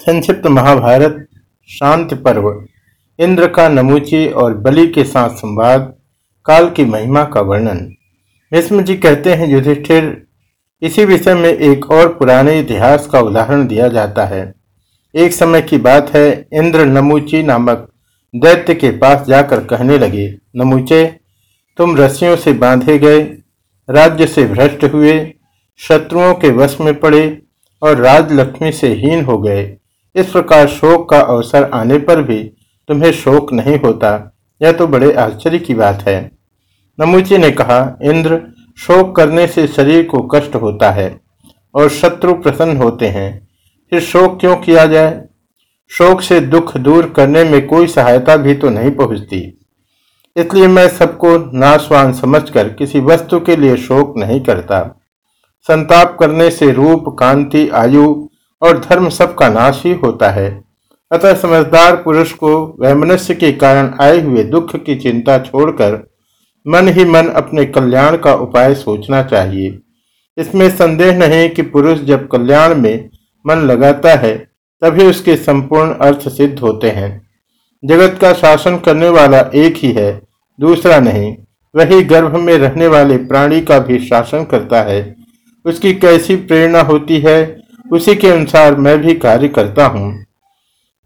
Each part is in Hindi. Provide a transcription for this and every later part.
संक्षिप्त महाभारत शांति पर्व, इंद्र का नमूची और बलि के साथ संवाद, काल की महिमा का वर्णन। भीष्म जी कहते हैं, युधिष्ठिर, इसी विषय में एक और पुराने इतिहास का उदाहरण दिया जाता है। एक समय की बात है, इंद्र नमूची नामक दैत्य के पास जाकर कहने लगे, नमूचे, तुम रस्सियों से बांधे गए, राज्य से भ्रष्ट हुए, शत्रुओं के वश में पड़े और राजलक्ष्मी से हीन हो गए। इस प्रकार शोक का अवसर आने पर भी तुम्हें शोक नहीं होता। यह तो बड़े आश्चर्य की बात है। नमुची ने कहा, इंद्र, शोक करने से शरीर को कष्ट होता है और शत्रु प्रसन्न होते हैं। फिर शोक क्यों किया जाए? शोक से दुख दूर करने में कोई सहायता भी तो नहीं पहुँचती। इसलिए मैं सबको नाशवान समझकर किसी वस्तु के लिए शोक नहीं करता। संताप करने से रूप, कांति, आयु और धर्म सबका नाश ही होता है। अतः समझदार पुरुष को वैमनस्य के कारण आए हुए दुख की चिंता छोड़कर मन ही मन अपने कल्याण का उपाय सोचना चाहिए। इसमें संदेह नहीं कि पुरुष जब कल्याण में मन लगाता है, तभी उसके संपूर्ण अर्थ सिद्ध होते हैं। जगत का शासन करने वाला एक ही है, दूसरा नहीं। वही गर्भ में रहने वाले प्राणी का भी शासन करता है। उसकी कैसी प्रेरणा होती है उसी के अनुसार मैं भी कार्य करता हूँ।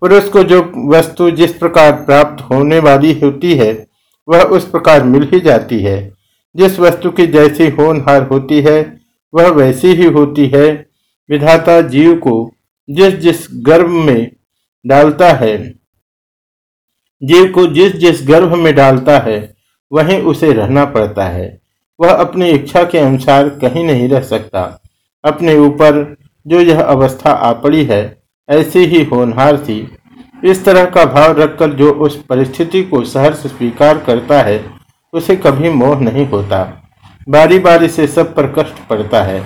पुरुष को जो वस्तु जिस प्रकार प्राप्त होने वाली होती है, वह उस प्रकार मिल ही जाती है। जिस वस्तु की जैसी होनहार होती है, वह वैसी ही होती है। विधाता जीव को जिस जिस गर्भ में डालता है, जीव को जिस जिस गर्भ में डालता है, वहीं उसे रहना पड़ता है। वह अपनी इच्छा के अनुसार कहीं नहीं रह सकता। अपने ऊपर जो यह अवस्था आ पड़ी है, ऐसी ही होनहार थी। इस तरह का भाव रखकर जो उस परिस्थिति को सहर्ष स्वीकार करता है, उसे कभी मोह नहीं होता। बारी बारी से सब पर कष्ट पड़ता है।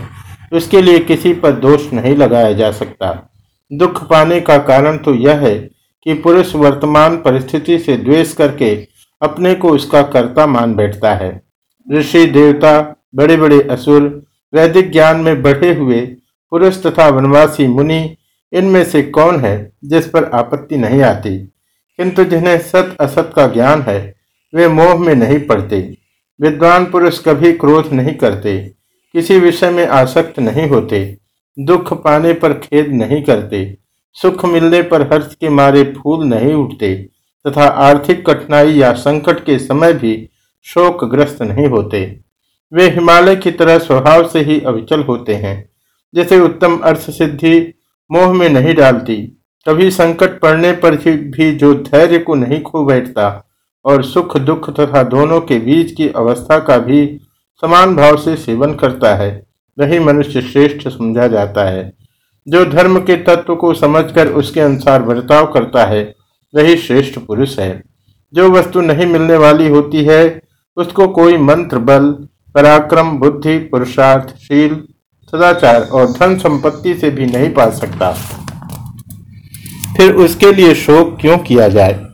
उसके लिए किसी पर दोष नहीं लगाया जा सकता। दुख पाने का कारण तो यह है कि पुरुष वर्तमान परिस्थिति से द्वेष करके अपने को उसका कर्ता मान बैठता है। ऋषि देवता बड़े बड़े असुर, वैदिक ज्ञान में बढ़े हुए पुरुष तथा वनवासी मुनि, इनमें से कौन है जिस पर आपत्ति नहीं आती? किंतु जिन्हें सत असत का ज्ञान है, वे मोह में नहीं पड़ते। विद्वान पुरुष कभी क्रोध नहीं करते, किसी विषय में आसक्त नहीं होते, दुख पाने पर खेद नहीं करते, सुख मिलने पर हर्ष के मारे फूल नहीं उठते, तथा आर्थिक कठिनाई या संकट के समय भी शोकग्रस्त नहीं होते। वे हिमालय की तरह स्वभाव से ही अविचल होते हैं। जैसे उत्तम अर्थ सिद्धि मोह में नहीं डालती, कभी संकट पड़ने पर भी जो धैर्य को नहीं खो बैठता और सुख दुख तथा दोनों के बीच की अवस्था का भी समान भाव से सेवन करता है, वही मनुष्य श्रेष्ठ समझा जाता है। जो धर्म के तत्व को समझकर उसके अनुसार बर्ताव करता है, वही श्रेष्ठ पुरुष है। जो वस्तु नहीं मिलने वाली होती है, उसको कोई मंत्र, बल, पराक्रम, बुद्धि, पुरुषार्थ, शील सदाचार और धन संपत्ति से भी नहीं पा सकता। फिर उसके लिए शोक क्यों किया जाए?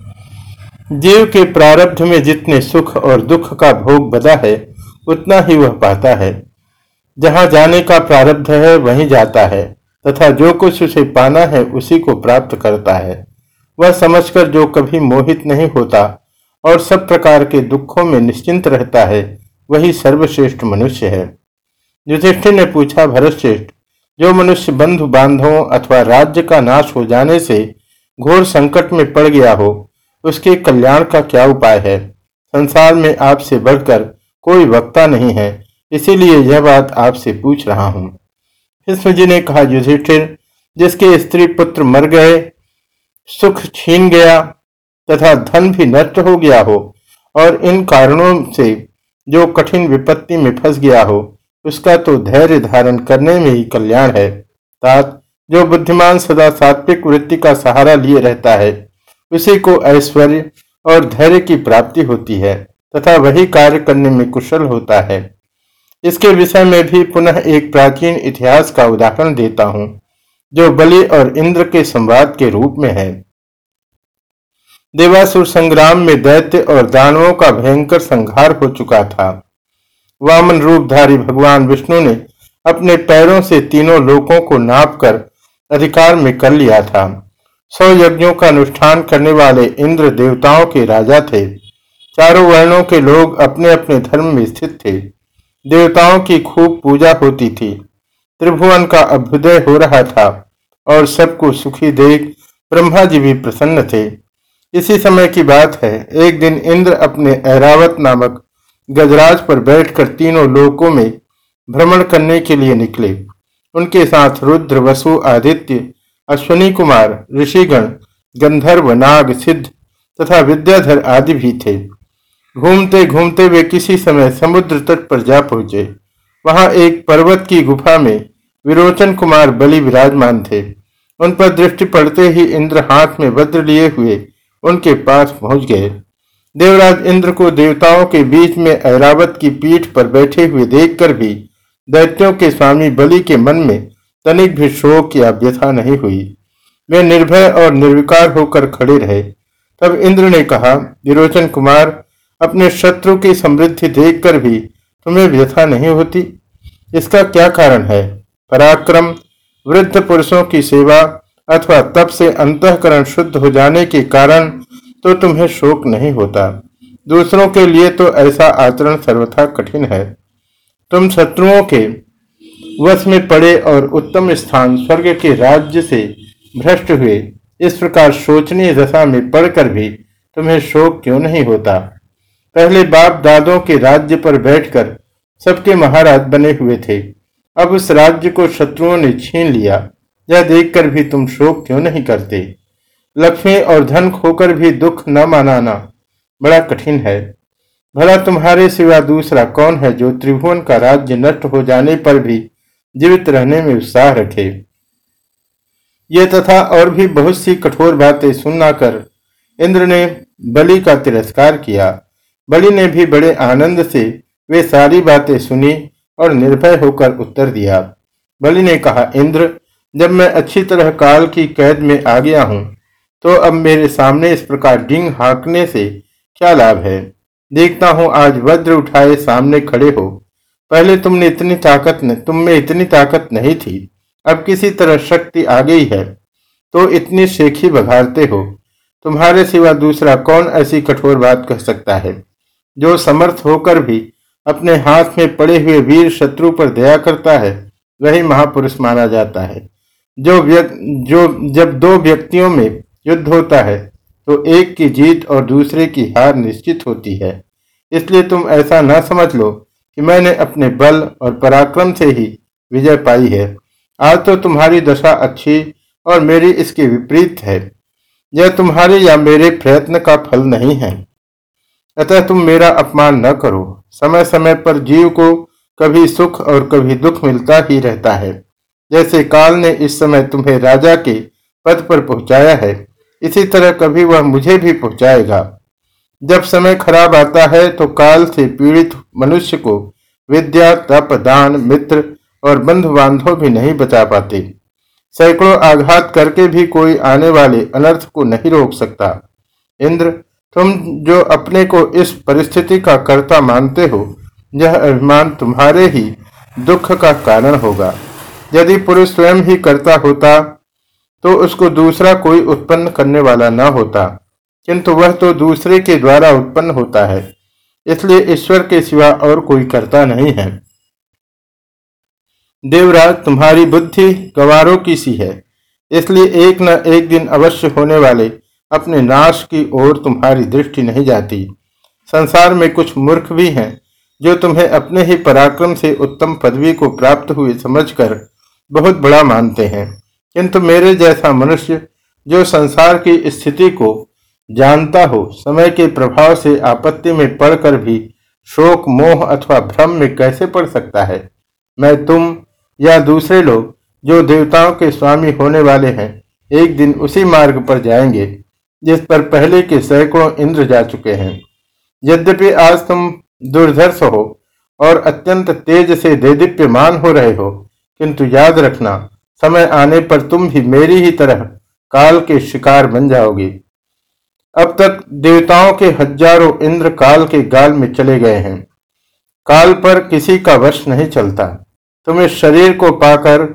जीव के प्रारब्ध में जितने सुख और दुख का भोग बदा है, उतना ही वह पाता है। जहाँ जाने का प्रारब्ध है, वहीं जाता है, तथा जो कुछ उसे पाना है, उसी को प्राप्त करता है। वह समझकर जो कभी मोहित नहीं होता और सब प्रकार के दुखों में निश्चिंत रहता है, वही सर्वश्रेष्ठ मनुष्य है। युधिष्ठिर ने पूछा भरत भरतश्रेष्ठ, जो मनुष्य बंधु बांधवों अथवा राज्य का नाश हो जाने से घोर संकट में पड़ गया हो, उसके कल्याण का क्या उपाय है? संसार में आपसे बढ़कर कोई वक्ता नहीं है, इसीलिए यह बात आपसे पूछ रहा हूँ। भीष्म जी ने कहा, युधिष्ठिर, जिसके स्त्री पुत्र मर गए, सुख छीन गया तथा धन भी नष्ट हो गया हो और इन कारणों से जो कठिन विपत्ति में फंस गया हो उसका तो धैर्य धारण करने में ही कल्याण है। तात जो बुद्धिमान सदा सात्विक वृत्ति का सहारा लिए रहता है, उसी को ऐश्वर्य और धैर्य की प्राप्ति होती है, तथा वही कार्य करने में कुशल होता है। इसके विषय में भी पुनः एक प्राचीन इतिहास का उदाहरण देता हूँ, जो बलि और इंद्र के संवाद के रूप में है। देवासुर संग्राम में दैत्य और दानवों का भयंकर संहार हो चुका था। वामन रूपधारी भगवान विष्णु ने अपने पैरों से तीनों लोकों को नापकर अधिकार में कर लिया था। सौ यज्ञों का अनुष्ठान करने वाले इंद्र देवताओं के राजा थे। चारों वर्णों के लोग अपने अपने धर्म में स्थित थे। देवताओं की खूब पूजा होती थी। त्रिभुवन का अभ्युदय हो रहा था और सबको सुखी देख ब्रह्मा जी भी प्रसन्न थे। इसी समय की बात है, एक दिन इंद्र अपने ऐरावत नामक गजराज पर बैठकर तीनों लोकों में भ्रमण करने के लिए निकले। उनके साथ रुद्र, वसु, आदित्य, अश्वनी कुमार, ऋषिगण, गंधर्व, नाग, सिद्ध तथा विद्याधर आदि भी थे। घूमते घूमते वे किसी समय समुद्र तट पर जा पहुँचे। वहाँ एक पर्वत की गुफा में विरोचन कुमार बलि विराजमान थे। उन पर दृष्टि पड़ते ही इंद्र हाथ में वज्र लिए हुए उनके पास पहुँच गए। देवराज इंद्र को देवताओं के बीच में ऐरावत की पीठ पर बैठे हुए देखकर भी दैत्यों के स्वामी बलि के मन में तनिक भी शोक या व्यथा नहीं हुई। वे निर्भय और निर्विकार होकर खड़े रहे। तब इंद्र ने कहा, विरोचन कुमार, अपने शत्रु की समृद्धि देखकर भी तुम्हें व्यथा नहीं होती? इसका क्या कारण है? पराक्रम, वृद्ध पुरुषों की सेवा अथवा तप से अंतकरण शुद्ध हो जाने के कारण तो तुम्हें शोक नहीं होता। दूसरों के लिए तो ऐसा आचरण सर्वथा कठिन है। तुम शत्रुओं के वश में पड़े और उत्तम स्थान स्वर्ग के राज्य से भ्रष्ट हुए, इस प्रकार शोचनीय दशा में पड़कर भी तुम्हें शोक क्यों नहीं होता? पहले बाप दादों के राज्य पर बैठकर सबके महाराज बने हुए थे। अब उस राज्य को शत्रुओं ने छीन लिया। यह देखकर भी तुम शोक क्यों नहीं करते? लक्ष्मी और धन खोकर भी दुख न मनाना बड़ा कठिन है। भला तुम्हारे सिवा दूसरा कौन है जो त्रिभुवन का राज्य नष्ट हो जाने पर भी जीवित रहने में उत्साह रखे? ये तथा और भी बहुत सी कठोर बातें सुनना कर इंद्र ने बलि का तिरस्कार किया। बलि ने भी बड़े आनंद से वे सारी बातें सुनी और निर्भय होकर उत्तर दिया। बलि ने कहा, इंद्र, जब मैं अच्छी तरह काल की कैद में आ गया हूँ तो अब मेरे सामने इस प्रकार डिंग हाँकने से क्या लाभ है? देखता हूँ आज वज्र उठाए सामने खड़े हो। पहले तुमने इतनी ताकत न, तुम में इतनी ताकत नहीं थी। अब किसी तरह शक्ति आ गई है। तो इतनी शेखी बघारते हो। तुम्हारे सिवा दूसरा कौन ऐसी कठोर बात कह सकता है? जो समर्थ होकर भी अपने हाथ में पड़े हुए वीर शत्रु पर दया करता है वही महापुरुष माना जाता है। जो व्यक्ति जो जब दो व्यक्तियों में युद्ध होता है तो एक की जीत और दूसरे की हार निश्चित होती है। इसलिए तुम ऐसा न समझ लो कि मैंने अपने बल और पराक्रम से ही विजय पाई है। आज तो तुम्हारी दशा अच्छी और मेरी इसके विपरीत है। यह तुम्हारे या मेरे प्रयत्न का फल नहीं है। अतः तुम मेरा अपमान न करो। समय समय पर जीव को कभी सुख और कभी दुख मिलता ही रहता है। जैसे काल ने इस समय तुम्हें राजा के पद पर पहुँचाया है। इसी तरह कभी वह मुझे भी पहुंचाएगा। जब समय खराब आता है तो काल से पीड़ित मनुष्य को विद्या, तप, दान, मित्र और बंधु बांधव भी नहीं बचा पाते। सैकड़ों आघात करके भी कोई आने वाले अनर्थ को नहीं रोक सकता। इंद्र, तुम जो अपने को इस परिस्थिति का कर्ता मानते हो, यह अभिमान तुम्हारे ही दुख का कारण होगा। यदि पुरुष स्वयं ही करता होता तो उसको दूसरा कोई उत्पन्न करने वाला न होता, किंतु वह तो दूसरे के द्वारा उत्पन्न होता है, इसलिए ईश्वर के सिवा और कोई करता नहीं है। देवराज, तुम्हारी बुद्धि गवारों की सी है, इसलिए एक न एक दिन अवश्य होने वाले अपने नाश की ओर तुम्हारी दृष्टि नहीं जाती। संसार में कुछ मूर्ख भी हैं, जो तुम्हें अपने ही पराक्रम से उत्तम पदवी को प्राप्त हुए समझकर बहुत बड़ा मानते हैं। किंतु मेरे जैसा मनुष्य जो संसार की स्थिति को जानता हो, समय के प्रभाव से आपत्ति में पड़कर भी शोक, मोह अथवा भ्रम में कैसे पड़ सकता है? मैं तुम या दूसरे लोग जो देवताओं के स्वामी होने वाले हैं, एक दिन उसी मार्ग पर जाएँगे, जिस पर पहले के सैकड़ों इंद्र जा चुके हैं। यद्यपि आज तुम दुर्धर्ष हो और अत्यंत तेज से देदीप्यमान हो रहे हो, किंतु याद रखना समय आने पर तुम भी मेरी ही तरह काल के शिकार बन जाओगे। अब तक देवताओं के हज़ारों इंद्र काल के गाल में चले गए हैं। काल पर किसी का वश नहीं चलता। तुम इस शरीर को पाकर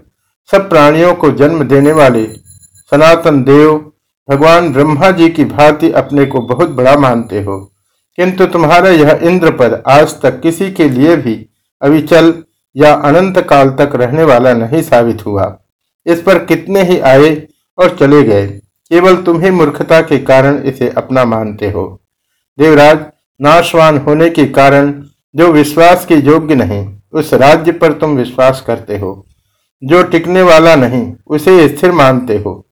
सब प्राणियों को जन्म देने वाले सनातन देव, भगवान ब्रह्मा जी की भांति अपने को बहुत बड़ा मानते हो। किंतु तुम्हारा यह इंद्र पद आज तक किसी के लिए भी अविचल या अनंत काल तक रहने वाला नहीं साबित हुआ। इस पर कितने ही आए और चले गए। केवल तुम्ही मूर्खता के कारण इसे अपना मानते हो। देवराज, नाशवान होने के कारण जो विश्वास के योग्य नहीं, उस राज्य पर तुम विश्वास करते हो। जो टिकने वाला नहीं, उसे स्थिर मानते हो।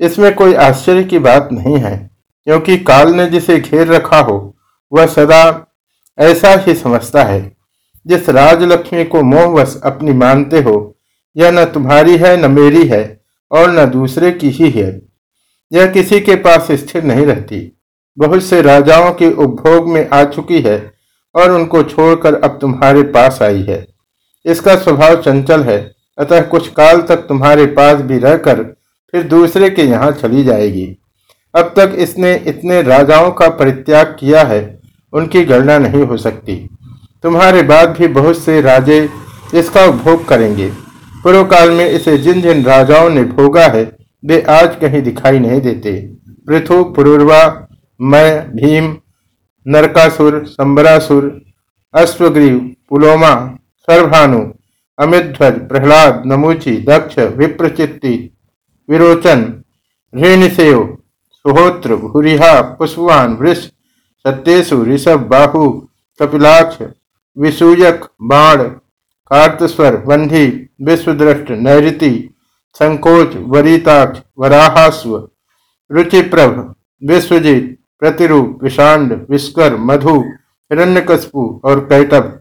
इसमें कोई आश्चर्य की बात नहीं है, क्योंकि काल ने जिसे घेर रखा हो, वह सदा ऐसा ही समझता है। जिस राजलक्ष्मी को मोहवश अपनी मानते हो यह न तुम्हारी है, न मेरी है, और न दूसरे की ही है। यह किसी के पास स्थिर नहीं रहती। बहुत से राजाओं के उपभोग में आ चुकी है, और उनको छोड़कर अब तुम्हारे पास आई है। इसका स्वभाव चंचल है, अतः कुछ काल तक तुम्हारे पास भी रहकर फिर दूसरे के यहाँ चली जाएगी। अब तक इसने इतने राजाओं का परित्याग किया है, उनकी गणना नहीं हो सकती। तुम्हारे बाद भी बहुत से राजे इसका उपभोग करेंगे। पूर्व काल में इसे जिन जिन राजाओं ने भोगा है, वे आज कहीं दिखाई नहीं देते। पृथु पुरुर्वा मैं भीम, नरकासुर, संबरासुर, अश्वग्रीव, पुलोमा सर्वभानु अमिध्वज, प्रहलाद, नमूची, दक्ष, विप्रचित्ति, विरोचन ऋणसेव सुहोत्र भूरिहा पुष्पवान वृष सत्येशु ऋषभ, बाहु, कपिलाक्ष, विसूयक, बाण कार्तस्वर बंधी विश्वदृष्ट नैति संकोच, वरिताक्ष, वराहास्व, रुचिप्रभ, विश्वजीत, प्रतिरूप, विषांड विस्कर मधु, हिरण्यकशपु और कैटभ।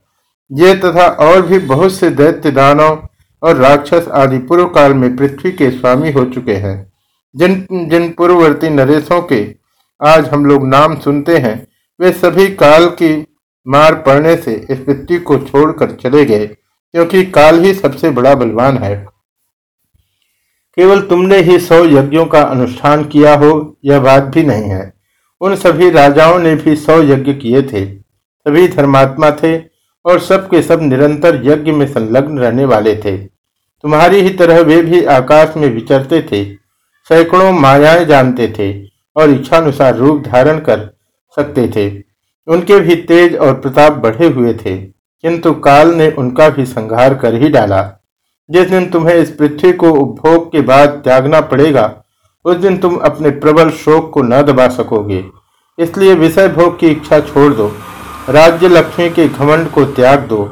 ये तथा और भी बहुत से दैत्य, दानव और राक्षस आदि पूर्व काल में पृथ्वी के स्वामी हो चुके हैं। जिन जिन पूर्ववर्ती नरेशों के आज हम लोग नाम सुनते हैं, वे सभी काल की मार पड़ने से इस पृथ्वी को छोड़कर चले गए। क्योंकि काल ही सबसे बड़ा बलवान है। केवल तुमने ही सौ यज्ञों का अनुष्ठान किया हो, यह बात भी नहीं है। उन सभी राजाओं ने भी सौ यज्ञ किए थे। सभी धर्मात्मा थे और सब के सब निरंतर यज्ञ में संलग्न रहने वाले थे। तुम्हारी ही तरह वे भी आकाश में विचरते थे, सैकड़ों मायाएँ जानते थे और इच्छानुसार रूप धारण कर सकते थे। उनके भी तेज और प्रताप बढ़े हुए थे। किंतु काल ने उनका भी संहार कर ही डाला। जिस दिन तुम्हें इस पृथ्वी को उपभोग के बाद त्यागना पड़ेगा, उस दिन तुम अपने प्रबल शोक को न दबा सकोगे। इसलिए विषय भोग की इच्छा छोड़ दो, राज्य लक्ष्मी के घमंड को त्याग दो।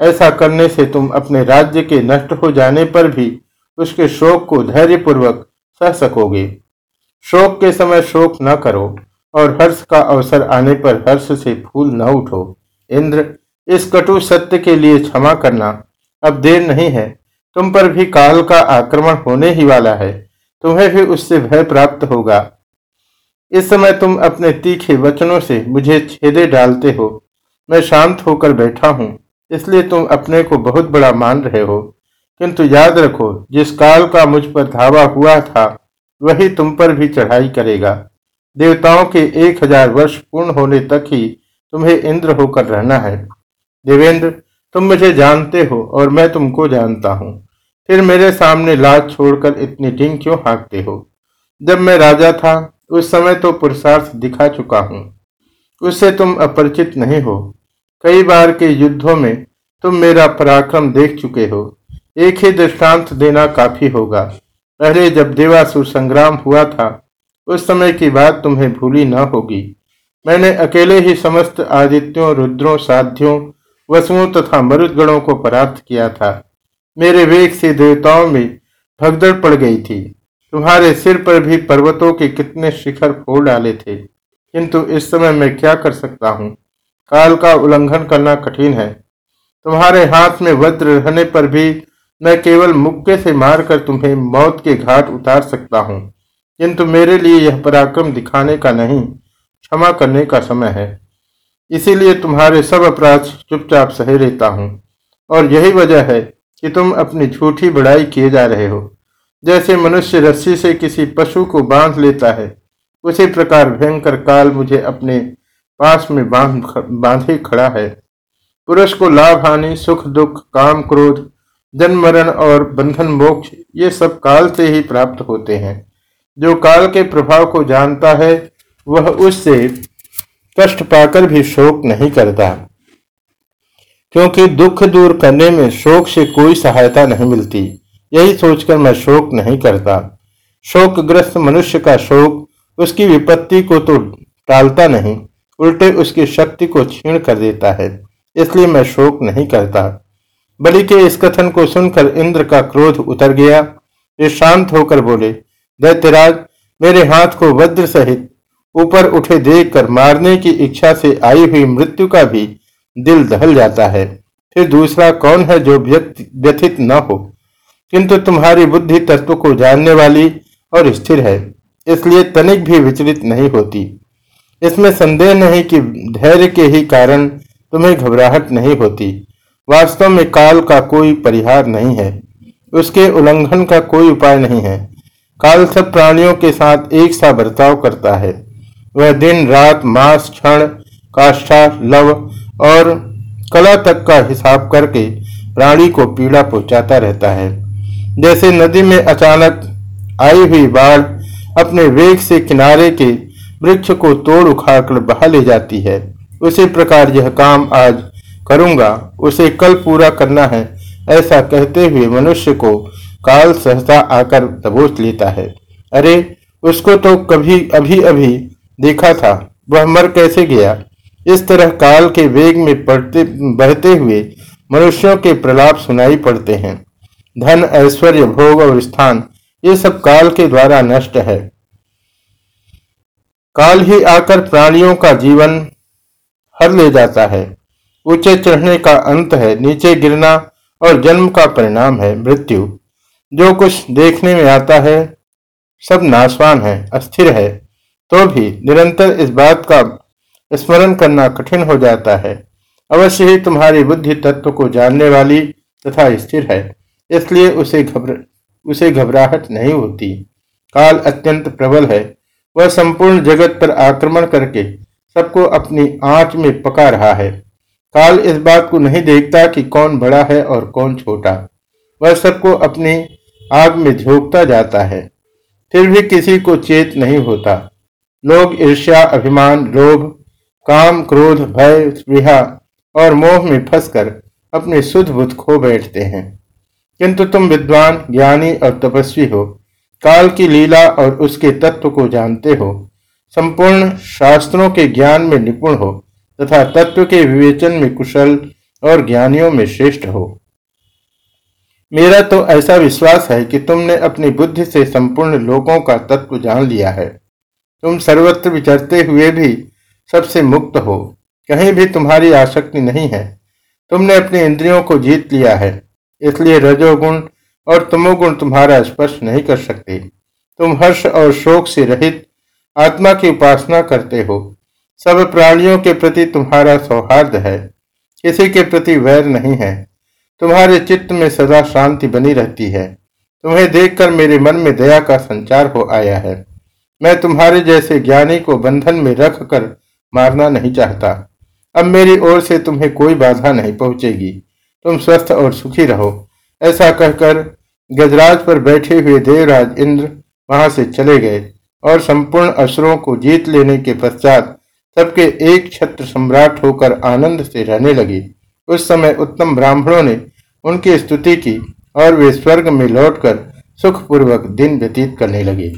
ऐसा करने से तुम अपने राज्य के नष्ट हो जाने पर भी उसके शोक को धैर्यपूर्वक सह सकोगे। शोक के समय शोक न करो और हर्ष का अवसर आने पर हर्ष से फूल न उठो। इंद्र इस कटु सत्य के लिए क्षमा करना अब देर नहीं है। तुम पर भी काल का आक्रमण होने ही वाला है। तुम्हें भी उससे भय प्राप्त होगा। इस समय तुम अपने तीखे वचनों से मुझे छेदे डालते हो। मैं शांत होकर बैठा हूँ, इसलिए तुम अपने को बहुत बड़ा मान रहे हो। किंतु याद रखो, जिस काल का मुझ पर धावा हुआ था, वही तुम पर भी चढ़ाई करेगा। देवताओं के एक हज़ार वर्ष पूर्ण होने तक ही तुम्हें इंद्र होकर रहना है। देवेंद्र, तुम मुझे जानते हो और मैं तुमको जानता हूँ। फिर मेरे सामने लाज छोड़कर इतनी टिंग क्यों हाँकते हो? जब मैं राजा था, उस समय तो पुरुषार्थ दिखा चुका हूँ। उससे तुम अपरिचित नहीं हो। कई बार के युद्धों में तुम मेरा पराक्रम देख चुके हो। एक ही दृष्टांत देना काफ़ी होगा। पहले जब देवासुर संग्राम हुआ था, उस समय की बात तुम्हें भूली न होगी। मैंने अकेले ही समस्त आदित्यों, रुद्रों, साध्यों वसुओं तथा मरुदगणों को परास्त किया था। मेरे वेग से देवताओं में भगदड़ पड़ गई थी। तुम्हारे सिर पर भी पर्वतों के कितने शिखर फोड़ डाले थे। किंतु इस समय मैं क्या कर सकता हूँ? काल का उल्लंघन करना कठिन है। तुम्हारे हाथ में वज्र रहने पर भी मैं केवल मुक्के से मारकर तुम्हें मौत के घाट उतार सकता हूँ। किंतु मेरे लिए यह पराक्रम दिखाने का नहीं, क्षमा करने का समय है। इसीलिए तुम्हारे सब अपराध चुपचाप सहे रहता हूँ। और यही वजह है कि तुम अपनी झूठी बड़ाई किए जा रहे हो। जैसे मनुष्य रस्सी से किसी पशु को बाँध लेता है, उसी प्रकार भयंकर काल मुझे अपने पास में बाँध बांधे खड़ा है। पुरुष को लाभ, हानि, सुख, दुख, काम, क्रोध जन्म मरण और बंधन, मोक्ष, ये सब काल से ही प्राप्त होते हैं। जो काल के प्रभाव को जानता है, वह उससे कष्ट पाकर भी शोक नहीं करता। क्योंकि दुख दूर करने में शोक से कोई सहायता नहीं मिलती। यही सोचकर मैं शोक नहीं करता। शोकग्रस्त मनुष्य का शोक उसकी विपत्ति को तो टालता नहीं, उल्टे उसकी शक्ति को छीण कर देता है, इसलिए मैं शोक नहीं करता। बलि के इस कथन को सुनकर इंद्र का क्रोध उतर गया। वे शांत होकर बोले, दैत्यराज, मेरे हाथ को वज्र सहित ऊपर उठे देखकर मारने की इच्छा से आई हुई मृत्यु का भी दिल दहल जाता है। फिर दूसरा, कौन है जो व्यथित न हो? किंतु तुम्हारी बुद्धि तत्व को जानने वाली और स्थिर है, इसलिए तनिक भी विचलित नहीं होती। इसमें संदेह नहीं कि धैर्य के ही कारण तुम्हें घबराहट नहीं होती। वास्तव में काल का कोई परिहार नहीं है, उसके उल्लंघन का कोई उपाय नहीं है। काल सब प्राणियों के साथ एक सा बर्ताव करता है। वह दिन, रात, मास, क्षण, काष्ठा, लव और कला तक का हिसाब करके प्राणी को पीड़ा पहुंचाता रहता है। जैसे नदी में अचानक आई हुई बाढ़ अपने वेग से किनारे के वृक्ष को तोड़ उखाड़कर बहा ले जाती है, उसी प्रकार यह काम आज करूँगा, उसे कल पूरा करना है, ऐसा कहते हुए मनुष्य को काल सहसा आकर दबोच लेता है। अरे, उसको तो कभी, अभी अभी देखा था, वह मर कैसे गया? इस तरह काल के वेग में पड़ते बहते हुए मनुष्यों के प्रलाप सुनाई पड़ते हैं। धन, ऐश्वर्य, भोग और स्थान, ये सब काल के द्वारा नष्ट है। काल ही आकर प्राणियों का जीवन हर ले जाता है। ऊँचे चढ़ने का अंत है, नीचे गिरना और जन्म का परिणाम है, मृत्यु। जो कुछ देखने में आता है, सब नाशवान है, अस्थिर है। तो भी निरंतर इस बात का स्मरण करना कठिन हो जाता है। अवश्य ही तुम्हारी बुद्धि तत्व को जानने वाली तथा स्थिर है, इसलिए उसे घबर, उसे घबराहट नहीं होती। काल अत्यंत प्रबल है, वह संपूर्ण जगत पर आक्रमण करके सबको अपनी आँच में पका रहा है। काल इस बात को नहीं देखता कि कौन बड़ा है और कौन छोटा। वह सबको अपनी आग में झोंकता जाता है, फिर भी किसी को चेत नहीं होता। लोग ईर्ष्या, अभिमान लोभ काम, क्रोध, भय, स्पृहा और मोह में फंसकर अपने शुद्ध बुद्ध खो बैठते हैं। किंतु तुम विद्वान, ज्ञानी और तपस्वी हो। काल की लीला और उसके तत्व को जानते हो। संपूर्ण शास्त्रों के ज्ञान में निपुण हो तथा तत्व के विवेचन में कुशल और ज्ञानियों में श्रेष्ठ हो। मेरा तो ऐसा विश्वास है कि तुमने अपनी बुद्धि से संपूर्ण लोगों का तत्व जान लिया है। तुम सर्वत्र विचरते हुए भी सबसे मुक्त हो। कहीं भी तुम्हारी आसक्ति नहीं है। तुमने अपने इंद्रियों को जीत लिया है। इसलिए रजोगुण और तमोगुण तुम्हारा स्पर्श नहीं कर सकते। तुम हर्ष और शोक से रहित आत्मा की उपासना करते हो। सब प्राणियों के प्रति तुम्हारा सौहार्द है। किसी के प्रति वैर नहीं है। तुम्हारे चित्त में सदा शांति बनी रहती है। तुम्हें देखकर मेरे मन में दया का संचार हो आया है। मैं तुम्हारे जैसे ज्ञानी को बंधन में रख कर मारना नहीं चाहता। अब मेरी ओर से तुम्हें कोई बाधा नहीं पहुंचेगी। तुम स्वस्थ और सुखी रहो। ऐसा कहकर गजराज पर बैठे हुए देवराज इंद्र वहाँ से चले गए और संपूर्ण असुरों को जीत लेने के पश्चात सबके एक छत्र सम्राट होकर आनंद से रहने लगे। उस समय उत्तम ब्राह्मणों ने उनकी स्तुति की और वे स्वर्ग में लौटकर सुखपूर्वक दिन व्यतीत करने लगे।